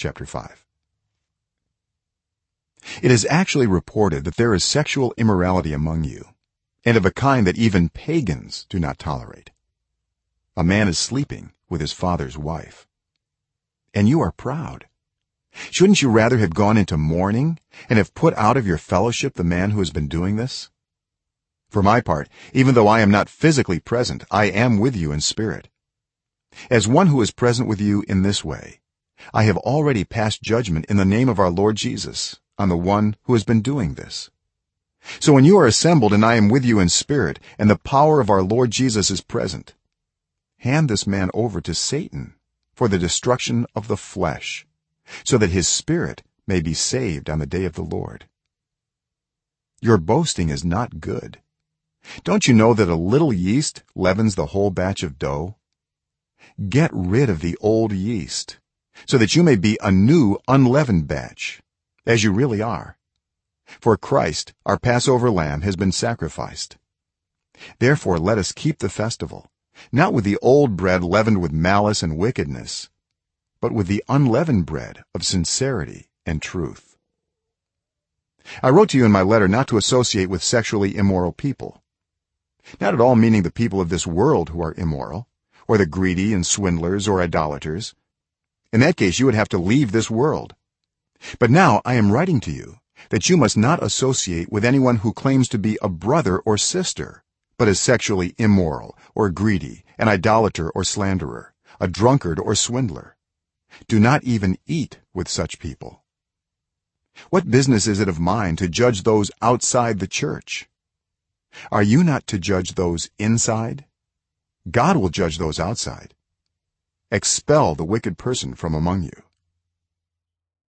chapter 5 it is actually reported that there is sexual immorality among you and of a kind that even pagans do not tolerate. A man is sleeping with his father's wife and you are proud. Shouldn't you rather have gone into mourning and have put out of your fellowship the man who has been doing this? For my part even though i am not physically present i am with you in spirit. As one who is present with you in this way i have already passed judgment in the name of our lord jesus on the one who has been doing this. So when you are assembled and i am with you in spirit and the power of our lord jesus is present hand this man over to satan for the destruction of the flesh so that his spirit may be saved on the day of the lord. Your boasting is not good. Don't you know that a little yeast leavens the whole batch of dough? Get rid of the old yeast so that you may be a new unleavened batch as you really are. For christ our passover lamb has been sacrificed. Therefore let us keep the festival not with the old bread leavened with malice and wickedness but with the unleavened bread of sincerity and truth. I wrote to you in my letter not to associate with sexually immoral people not at all meaning the people of this world who are immoral or the greedy and swindlers or idolaters in that case you would have to leave this world. But now i am writing to you that you must not associate with anyone who claims to be a brother or sister but is sexually immoral or greedy an idolater or slanderer a drunkard or swindler. Do not even eat with such people. What business is it of mine to judge those outside the church? Are you not to judge those inside? God will judge those outside expel the wicked person from among you